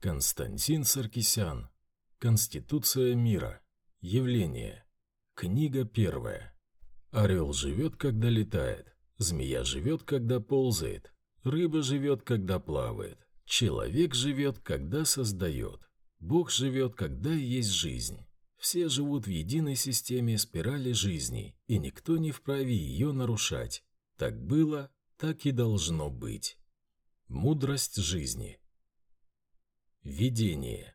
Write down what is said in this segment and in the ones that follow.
Константин Саркисян. Конституция мира. Явление. Книга первая. Орел живет, когда летает. Змея живет, когда ползает. Рыба живет, когда плавает. Человек живет, когда создает. Бог живет, когда есть жизнь. Все живут в единой системе спирали жизни, и никто не вправе ее нарушать. Так было, так и должно быть. Мудрость жизни. Видение.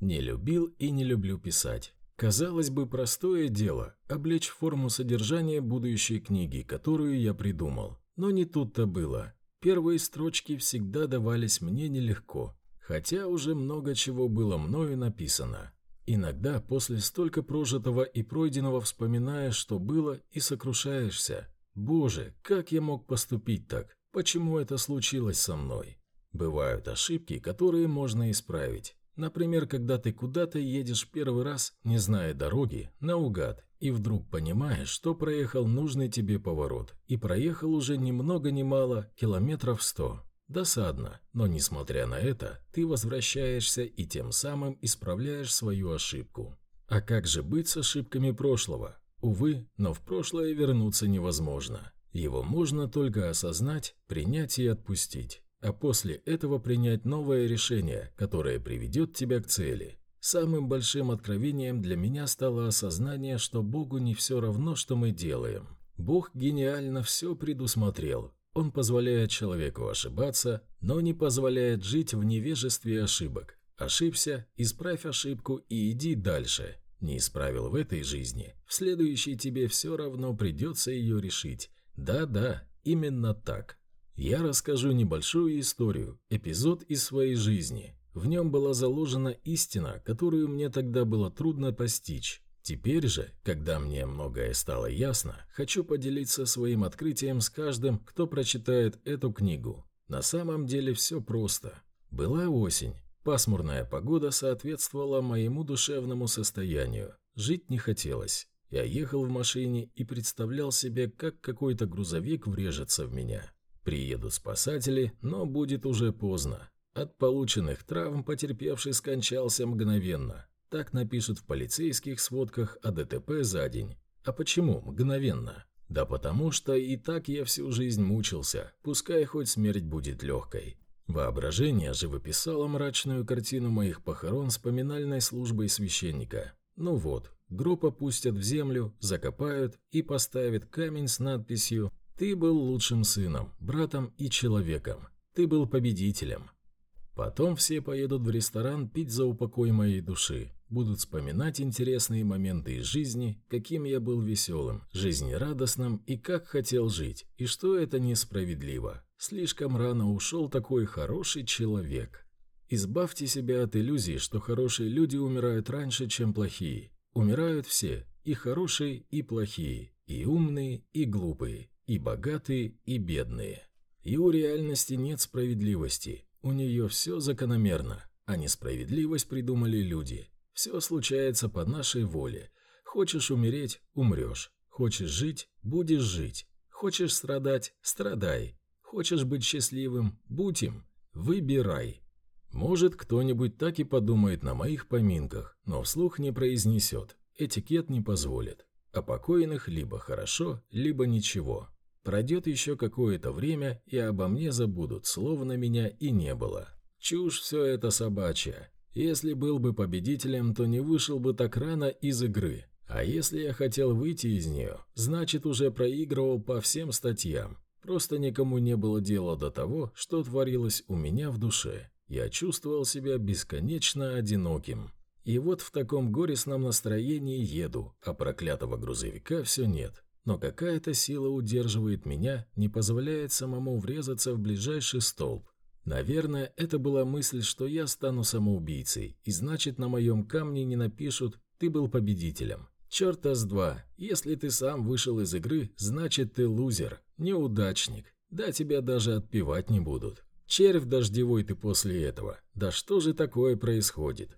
Не любил и не люблю писать. Казалось бы, простое дело – облечь форму содержания будущей книги, которую я придумал. Но не тут-то было. Первые строчки всегда давались мне нелегко, хотя уже много чего было мною написано. Иногда после столько прожитого и пройденного вспоминаешь, что было, и сокрушаешься. Боже, как я мог поступить так? Почему это случилось со мной? Бывают ошибки, которые можно исправить. Например, когда ты куда-то едешь первый раз, не зная дороги, наугад, и вдруг понимаешь, что проехал нужный тебе поворот, и проехал уже ни много ни мало километров сто. Досадно, но несмотря на это, ты возвращаешься и тем самым исправляешь свою ошибку. А как же быть с ошибками прошлого? Увы, но в прошлое вернуться невозможно. Его можно только осознать, принять и отпустить а после этого принять новое решение, которое приведет тебя к цели. Самым большим откровением для меня стало осознание, что Богу не все равно, что мы делаем. Бог гениально все предусмотрел. Он позволяет человеку ошибаться, но не позволяет жить в невежестве ошибок. Ошибся, исправь ошибку и иди дальше. Не исправил в этой жизни, в следующей тебе все равно придется ее решить. Да-да, именно так. Я расскажу небольшую историю, эпизод из своей жизни. В нем была заложена истина, которую мне тогда было трудно постичь. Теперь же, когда мне многое стало ясно, хочу поделиться своим открытием с каждым, кто прочитает эту книгу. На самом деле все просто. Была осень. Пасмурная погода соответствовала моему душевному состоянию. Жить не хотелось. Я ехал в машине и представлял себе, как какой-то грузовик врежется в меня. Приедут спасатели, но будет уже поздно. От полученных травм потерпевший скончался мгновенно. Так напишут в полицейских сводках о ДТП за день. А почему мгновенно? Да потому что и так я всю жизнь мучился, пускай хоть смерть будет легкой. Воображение же выписало мрачную картину моих похорон с поминальной службой священника. Ну вот, гроб опустят в землю, закопают и поставят камень с надписью ты был лучшим сыном, братом и человеком. Ты был победителем. Потом все поедут в ресторан пить за упокой моей души. Будут вспоминать интересные моменты из жизни, каким я был веселым, жизнерадостным и как хотел жить, и что это несправедливо. Слишком рано ушел такой хороший человек. Избавьте себя от иллюзии, что хорошие люди умирают раньше, чем плохие. Умирают все, и хорошие, и плохие, и умные, и глупые. И богатые, и бедные. И у реальности нет справедливости. У нее все закономерно, а несправедливость придумали люди. Все случается по нашей воле. Хочешь умереть – умрешь. Хочешь жить – будешь жить. Хочешь страдать – страдай. Хочешь быть счастливым – будь им. Выбирай. Может, кто-нибудь так и подумает на моих поминках, но вслух не произнесет. Этикет не позволит. О покойных либо хорошо, либо ничего. Пройдет еще какое-то время, и обо мне забудут, словно меня и не было. Чушь все это собачья. Если был бы победителем, то не вышел бы так рано из игры. А если я хотел выйти из нее, значит уже проигрывал по всем статьям. Просто никому не было дела до того, что творилось у меня в душе. Я чувствовал себя бесконечно одиноким. И вот в таком горестном настроении еду, а проклятого грузовика все нет. Но какая-то сила удерживает меня, не позволяет самому врезаться в ближайший столб. Наверное, это была мысль, что я стану самоубийцей, и значит на моем камне не напишут «ты был победителем». Черта с два, если ты сам вышел из игры, значит ты лузер, неудачник. Да тебя даже отпевать не будут. Червь дождевой ты после этого. Да что же такое происходит?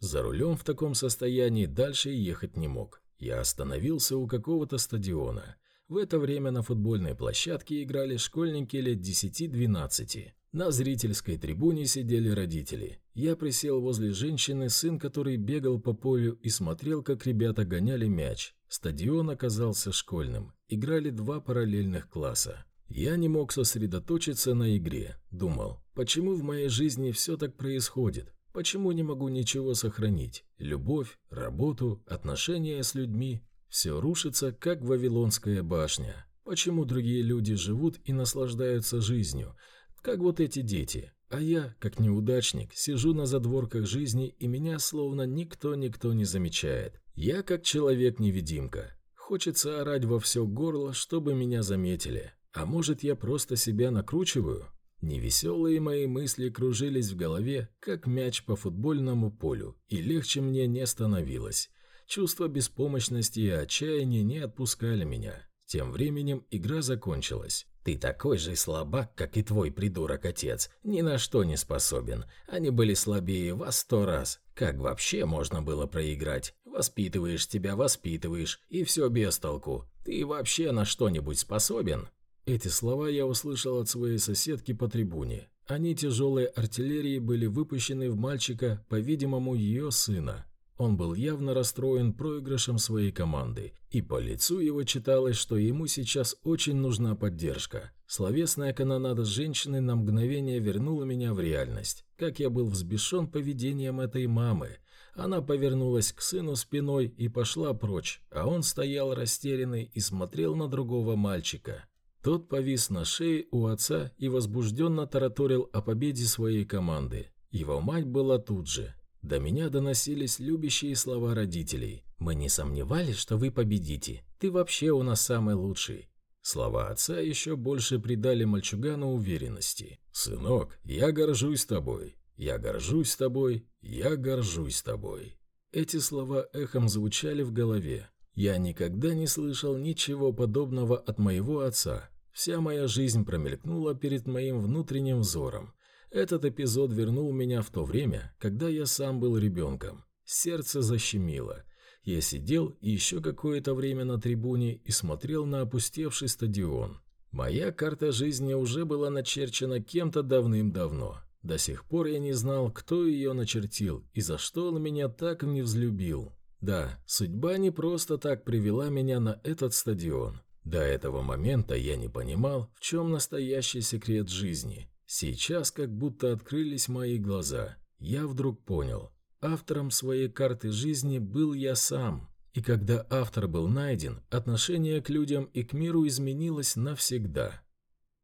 За рулем в таком состоянии дальше ехать не мог. Я остановился у какого-то стадиона. В это время на футбольной площадке играли школьники лет 10-12. На зрительской трибуне сидели родители. Я присел возле женщины, сын которой бегал по полю и смотрел, как ребята гоняли мяч. Стадион оказался школьным. Играли два параллельных класса. Я не мог сосредоточиться на игре. Думал, почему в моей жизни все так происходит? Почему не могу ничего сохранить? Любовь, работу, отношения с людьми. Все рушится, как Вавилонская башня. Почему другие люди живут и наслаждаются жизнью, как вот эти дети? А я, как неудачник, сижу на задворках жизни, и меня словно никто-никто не замечает. Я как человек-невидимка. Хочется орать во все горло, чтобы меня заметили. А может, я просто себя накручиваю? Невеселые мои мысли кружились в голове, как мяч по футбольному полю, и легче мне не становилось. Чувство беспомощности и отчаяния не отпускали меня. Тем временем игра закончилась. «Ты такой же слабак, как и твой придурок-отец. Ни на что не способен. Они были слабее вас сто раз. Как вообще можно было проиграть? Воспитываешь тебя, воспитываешь, и все без толку. Ты вообще на что-нибудь способен?» Эти слова я услышал от своей соседки по трибуне. Они тяжелой артиллерией были выпущены в мальчика, по-видимому, ее сына. Он был явно расстроен проигрышем своей команды, и по лицу его читалось, что ему сейчас очень нужна поддержка. Словесная канонада женщины на мгновение вернула меня в реальность. Как я был взбешен поведением этой мамы. Она повернулась к сыну спиной и пошла прочь, а он стоял растерянный и смотрел на другого мальчика. Тот повис на шее у отца и возбужденно тараторил о победе своей команды. Его мать была тут же. До меня доносились любящие слова родителей. «Мы не сомневались, что вы победите. Ты вообще у нас самый лучший». Слова отца еще больше придали мальчугану уверенности. «Сынок, я горжусь тобой. Я горжусь тобой. Я горжусь тобой». Эти слова эхом звучали в голове. Я никогда не слышал ничего подобного от моего отца. Вся моя жизнь промелькнула перед моим внутренним взором. Этот эпизод вернул меня в то время, когда я сам был ребенком. Сердце защемило. Я сидел еще какое-то время на трибуне и смотрел на опустевший стадион. Моя карта жизни уже была начерчена кем-то давным-давно. До сих пор я не знал, кто ее начертил и за что он меня так не взлюбил. Да, судьба не просто так привела меня на этот стадион. До этого момента я не понимал, в чем настоящий секрет жизни. Сейчас как будто открылись мои глаза. Я вдруг понял. Автором своей карты жизни был я сам. И когда автор был найден, отношение к людям и к миру изменилось навсегда.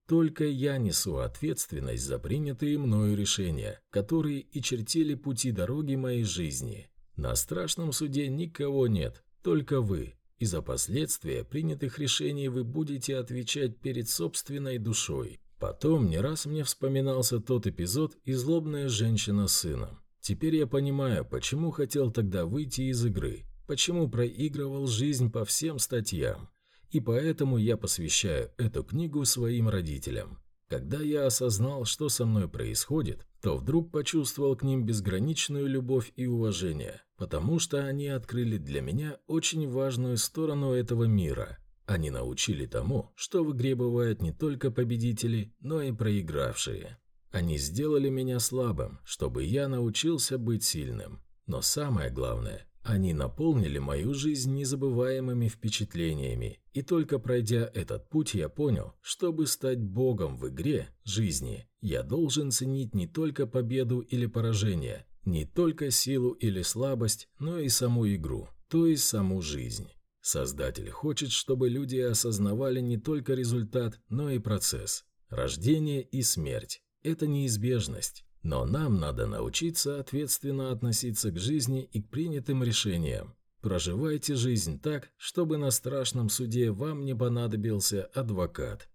Только я несу ответственность за принятые мною решения, которые и чертили пути дороги моей жизни. На страшном суде никого нет, только вы. И за последствия принятых решений вы будете отвечать перед собственной душой. Потом не раз мне вспоминался тот эпизод и злобная женщина с сыном. Теперь я понимаю, почему хотел тогда выйти из игры, почему проигрывал жизнь по всем статьям. И поэтому я посвящаю эту книгу своим родителям. Когда я осознал, что со мной происходит, то вдруг почувствовал к ним безграничную любовь и уважение, потому что они открыли для меня очень важную сторону этого мира. Они научили тому, что в игре бывают не только победители, но и проигравшие. Они сделали меня слабым, чтобы я научился быть сильным. Но самое главное, они наполнили мою жизнь незабываемыми впечатлениями, и только пройдя этот путь я понял, чтобы стать богом в игре, жизни, я должен ценить не только победу или поражение, не только силу или слабость, но и саму игру, то есть саму жизнь. Создатель хочет, чтобы люди осознавали не только результат, но и процесс. Рождение и смерть – это неизбежность. Но нам надо научиться ответственно относиться к жизни и к принятым решениям. Проживайте жизнь так, чтобы на страшном суде вам не понадобился адвокат.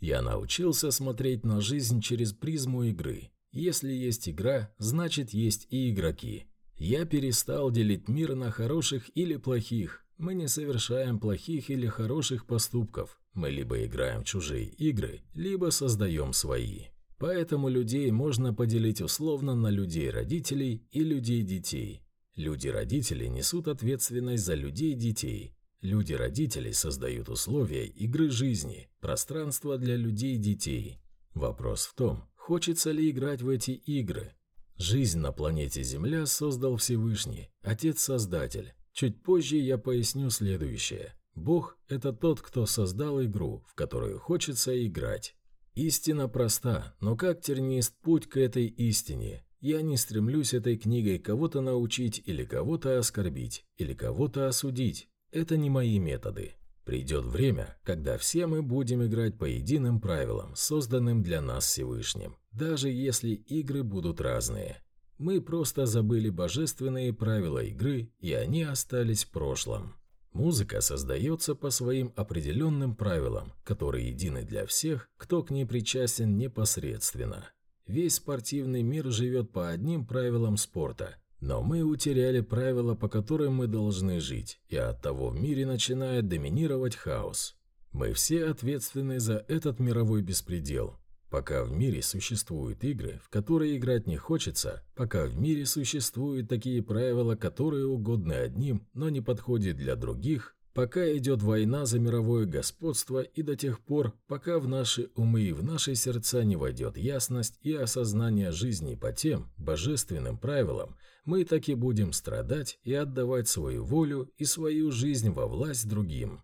Я научился смотреть на жизнь через призму игры. Если есть игра, значит есть и игроки. Я перестал делить мир на хороших или плохих. Мы не совершаем плохих или хороших поступков. Мы либо играем в чужие игры, либо создаем свои. Поэтому людей можно поделить условно на людей-родителей и людей-детей. Люди-родители несут ответственность за людей-детей. Люди-родители создают условия игры жизни, пространство для людей-детей. Вопрос в том, Хочется ли играть в эти игры? Жизнь на планете Земля создал Всевышний, Отец-Создатель. Чуть позже я поясню следующее. Бог – это тот, кто создал игру, в которую хочется играть. Истина проста, но как тернист путь к этой истине? Я не стремлюсь этой книгой кого-то научить или кого-то оскорбить, или кого-то осудить. Это не мои методы. Придет время, когда все мы будем играть по единым правилам, созданным для нас Всевышним, даже если игры будут разные. Мы просто забыли божественные правила игры, и они остались в прошлом. Музыка создается по своим определенным правилам, которые едины для всех, кто к ней причастен непосредственно. Весь спортивный мир живет по одним правилам спорта, но мы утеряли правила, по которым мы должны жить, и от того в мире начинает доминировать хаос. Мы все ответственны за этот мировой беспредел, Пока в мире существуют игры, в которые играть не хочется, пока в мире существуют такие правила, которые угодны одним, но не подходят для других, пока идет война за мировое господство и до тех пор, пока в наши умы и в наши сердца не войдет ясность и осознание жизни по тем божественным правилам, мы так и будем страдать и отдавать свою волю и свою жизнь во власть другим.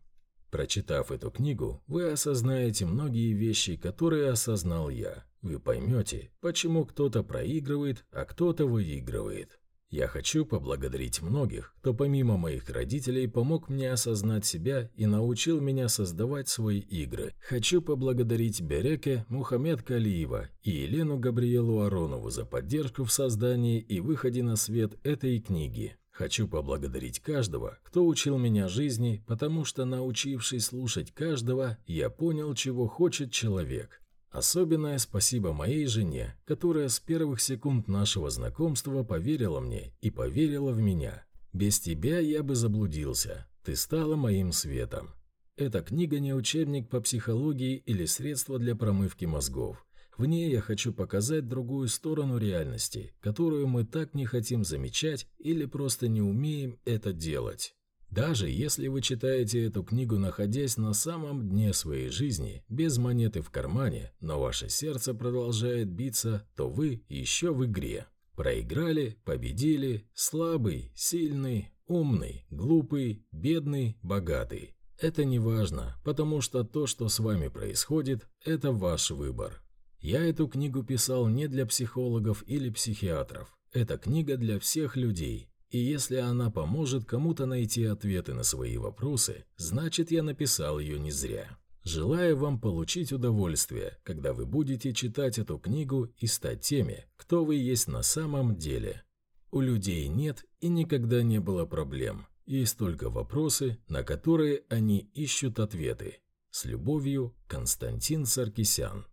Прочитав эту книгу, вы осознаете многие вещи, которые осознал я. Вы поймете, почему кто-то проигрывает, а кто-то выигрывает. Я хочу поблагодарить многих, кто помимо моих родителей помог мне осознать себя и научил меня создавать свои игры. Хочу поблагодарить Береке Мухаммед Калиева и Елену Габриелу Аронову за поддержку в создании и выходе на свет этой книги. Хочу поблагодарить каждого, кто учил меня жизни, потому что, научившись слушать каждого, я понял, чего хочет человек. Особенное спасибо моей жене, которая с первых секунд нашего знакомства поверила мне и поверила в меня. Без тебя я бы заблудился. Ты стала моим светом. Эта книга не учебник по психологии или средство для промывки мозгов. В ней я хочу показать другую сторону реальности, которую мы так не хотим замечать или просто не умеем это делать. Даже если вы читаете эту книгу, находясь на самом дне своей жизни, без монеты в кармане, но ваше сердце продолжает биться, то вы еще в игре. Проиграли, победили, слабый, сильный, умный, глупый, бедный, богатый. Это не важно, потому что то, что с вами происходит, это ваш выбор. Я эту книгу писал не для психологов или психиатров. Это книга для всех людей. И если она поможет кому-то найти ответы на свои вопросы, значит я написал ее не зря. Желаю вам получить удовольствие, когда вы будете читать эту книгу и стать теми, кто вы есть на самом деле. У людей нет и никогда не было проблем. Есть только вопросы, на которые они ищут ответы. С любовью, Константин Саркисян.